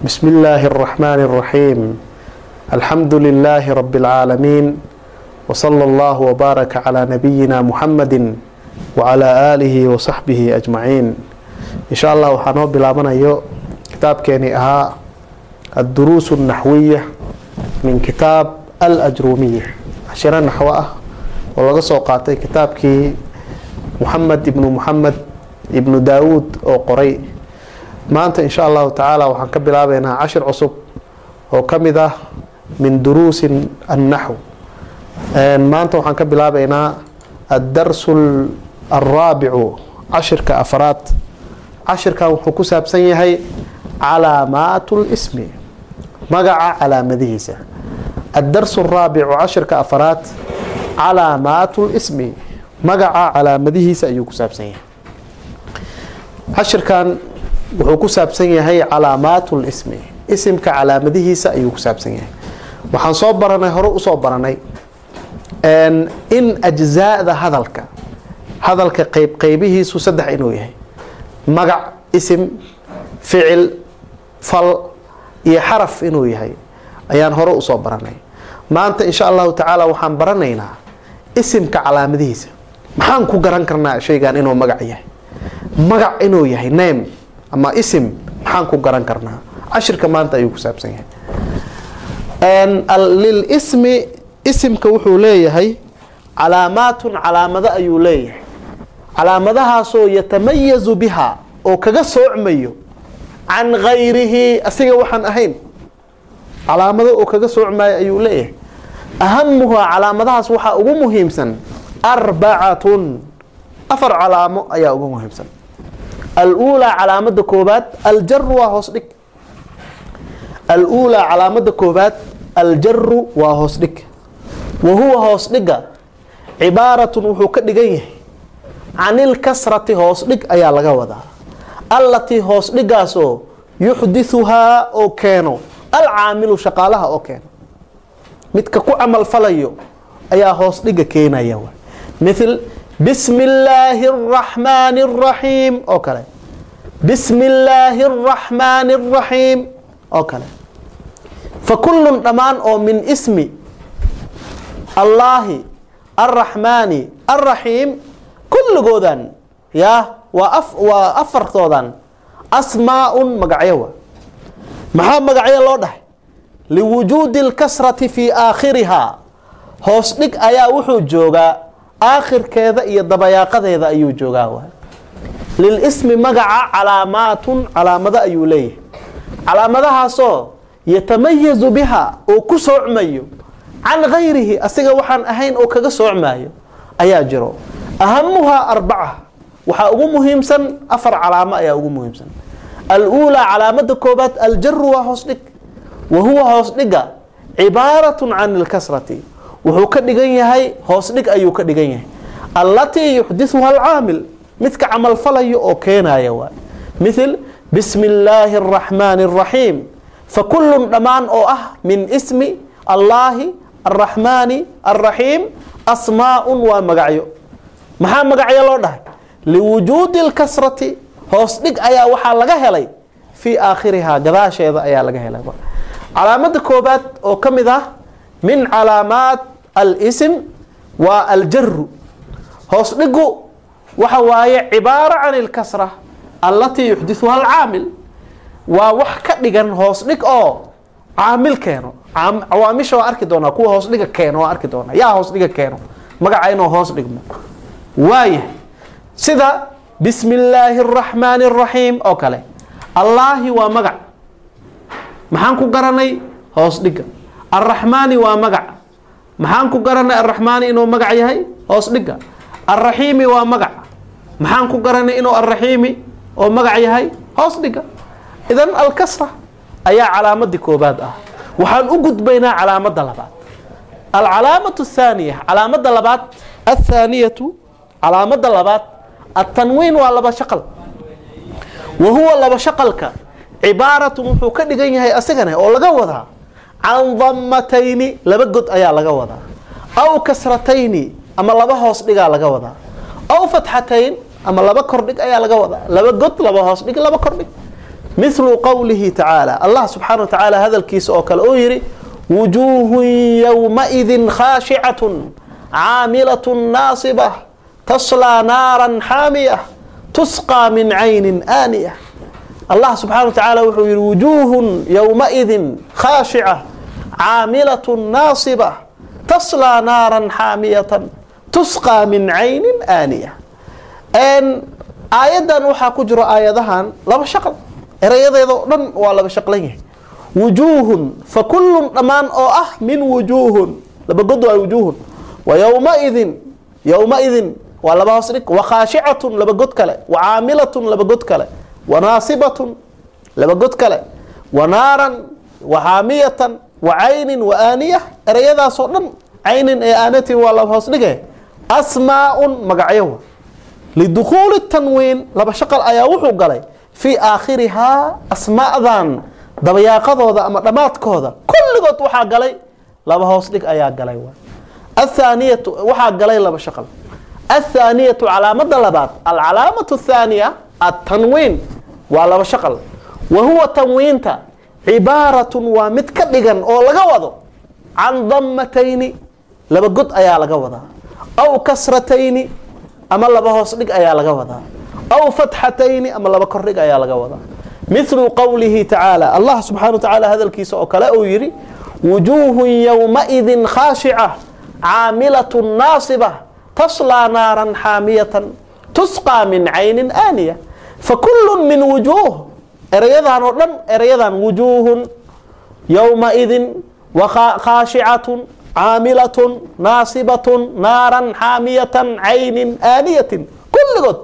بسم الله الرحمن الرحيم الحمد لله رب العالمين وصلى الله وبارك على نبينا محمد وعلى آله وصحبه أجمعين إن شاء الله وحنو بلابنايو كتاب كيني أها الدروس النحوية من كتاب الأجرومية عشرة نحوة ولغا سو قاتي كتابكي محمد ابن محمد ابن داود أو قري maanta insha allahu tacaala waxaan ka bilaabeynaa cashir cusub oo ka mid ah min duruusin annaxw maanta waxaan ka bilaabeynaa addarsu alraabicu cashirka afraad cashirkan wuxuu ku saabsan yahay calaamaatu lismi magaca calaamadihiisa. Addarsu araabicu cashirka afraad calaamaatu lismi magaca calaamadihiisa ayuu ku saabsan yahay. Cashirkan wuxuu ku saabsan yahay calaamaatu lismi isimka calaamadihiisa ayuu ku saabsan yahay. Waxaan soo baranay hore u soo baranay in ajzaada hadalka hadalka qeyb qeybihiisu saddex inuu yahay. Magac isim ficil fal iyo xaraf inuu yahay. Ayaan hore u soo baranay. Maanta insha allahu tacaala waxaan baranaynaa isimka calaamadihiisa. Maxaan ku garan karnaa shaygan inuu magac yahay? Magac inuu yahay name ama isim maxaan ku garan karnaa? Cashirka maanta ayuu ku saabsan yahay. Lilismi isimka wuxuu leeyahay calaamaatun calaamado ayuu leeyahay. Calaamadahaasoo yatamayazu biha oo kaga soocmayo can gayrihi asiga waxaan ahayn calaamado oo kaga soocmayo ayuu leeyahay. Ahamuhaa calaamadahaas waxaa ugu muhiimsan arbacatun. Afar calaamo ayaa ugu muhiimsan aluulaa calaamada koobaad aljaru waa hoos dhig. Aluulaa calaamada koobaad aljaru waa hoos dhig. Wa huwa hoos dhiga cibaaratun wuxuu ka dhigan yahay. Can ilkasrati hoos dhig ayaa laga wadaa. Allatii hoos dhigaasoo yuxdithuhaa oo keeno. Alcaamilu shaqaalaha oo keeno. Midka ku camal falayo ayaa hoos dhiga keenaya. Mil bismi illaahi araxmaani araxiim oo kale. Bismi illaahi araxmaani araxiim oo kale. Fa kullun dhammaan oo min ismi allaahi arraxmaani arraxiim kulligoodan yaa waa waa afartoodan asmaa-un magacyo wa. Maxaa magacyo loo dhahay? Liwujuudi alkasrati fii aakhirihaa hoos dhig ayaa wuxuu joogaa aakhirkeeda iyo dabayaaqadeeda ayuu joogaa waay. Lilismi magaca calaamaatun calaamado ayuu leeyahay. Calaamadahaasoo yatamayazu biha oo ku soocmayo can gayrihi asiga waxaan ahayn oo kaga soocmaayo ayaa jiro. Ahamuhaa arbaca. Waxaa ugu muhiimsan afar calaamo ayaa ugu muhiimsan. Aluulaa calaamada koobaad aljaru waa hoos dhig. Wa huwa hoos cibaaratun can ilkasrati wuxuu ka dhigan yahay hoos dhig ayuu ka dhigan yahay. Allatii yuxdithuha alcaamil midka camalfalayo oo keenaya waay mithil bismi illaahi araxmaani araxiim fa kullun dhammaan oo ah min ismi allaahi arraxmaani arraxiim asmaa-un waa magacyo. Maxaa magacyo loo dhahay? Liwujuudi alkasrati hoos dhig ayaa waxaa laga helay. Fii aakhirihaa gadaasheeda ayaa laga helay. Calaamada koobaad oo ka mid ah min calaamaat alsm waa aljaru hoos dhigu waxa waaye cibaaro can ilkasra allatii yuxdithuha alcaamil waa wax ka dhigan hoos dhig oo caamil keeno. Cawaamisha waa arki doonaa kuwa hoos dhiga keeno waa arki doonaa. Yaa hoos keeno. Magaca inuu hoos dhigmo. Waaya sida bismi illaahi araxmaani araxiim oo kale. Allaahi waa magac. Maxaan ku garanay? Hoos dhiga arraxmaani waa magac. Maxaan ku garanay arraxmaani inuu magac yahay? Hoos dhiga arraxiimi waa magac. Maxaan ku garanay inuu arraxiimi oo magac yahay? Hoos dhiga idan alkasra ayaa calaamadii koobaad ah. Waxaan u gudbaynaa calaamada labaad. Alcalaamatu athaaniya calaamada labaad athaaniyatu calaamada labaad atanwiin waa laba shaqal. Wa huwa laba shaqalka. Cibaaratun wuxuu ka dhigan yahay asigana oo laga wadaa can damatayni laba god ayaa laga wadaa. Aw kasratayni ama laba hoos dhigaa laga wadaa. Aw fatxatayn ama laba kordhig ayaa laga wadaa. Laba god laba hoos dhig laba kordhig. Mithlu qowlihi tacaala. Allah subxaana wa tacaala hadalkiisa oo kale uu yidhi wujuuhun yowmaidin khaashicatun caamilatun naasiba taslaa naaran xaamiya tusqaa min caynin aaniya. Allah subxana wa wuxuu yidhi wujuuhun yowmaidin khaashica caamilatun naasiba taslaa naaran xaamiyatan tusqaa min caynin aaniya aayaddan waxaa ku jiro aayadahan laba shaqal erayadeeda oo dhan waa laba shaqlan yahay wujuuhun fa kullun dhammaan oo ah min wujuuhun laba god waa wujuuhun wa yowmaidin yowmaidin waa laba hoos dhig wa khaashicatun laba god kale wa caamilatun laba god kale wa naasibatun laba god kale wa naaran wa haamiyatan wa caynin wa aaniya erayadaasoo dhan caynin ee aanatin waa laba hoos dhige asmaaun magacyo lidukhuuli tanwiin laba shaqal ayaa wuxuu galay. Fii aakhirihaa asma'dan dabayaaqadooda ama dhammaadkooda kulligood waxaa galay laba hoos dhig ayaa galay athaaniyatu waxaa galay laba shaqal. Athaaniyatu calaamada labaad alcalaamatu athaaniya atanwiin waa laba shaqal. Wa huwa tanwiinta cibaaratun waa mid ka dhigan oo laga wado can dammatayni laba god ayaa laga wadaa. Aw kasratayni ama laba hoos dhig ayaa laga wadaa. Aw fatxatayni ama laba kordhig ayaa laga wadaa. Mithlu qowlihi tacaala allah subxana wa tacaala hadalkiisa oo kale uu yidhi wujuuhun yowmaidin khaashica caamilatun naasiba taslaa naaran xaamiyatan tusqaa min caynin aaniya fakullun min wujuuh erayadan oo dhan erayadan wujuuhun yowmaidin khaashicatun caamilatun naasibatun naaran xaamiyatan caynin aaniyatin kulligood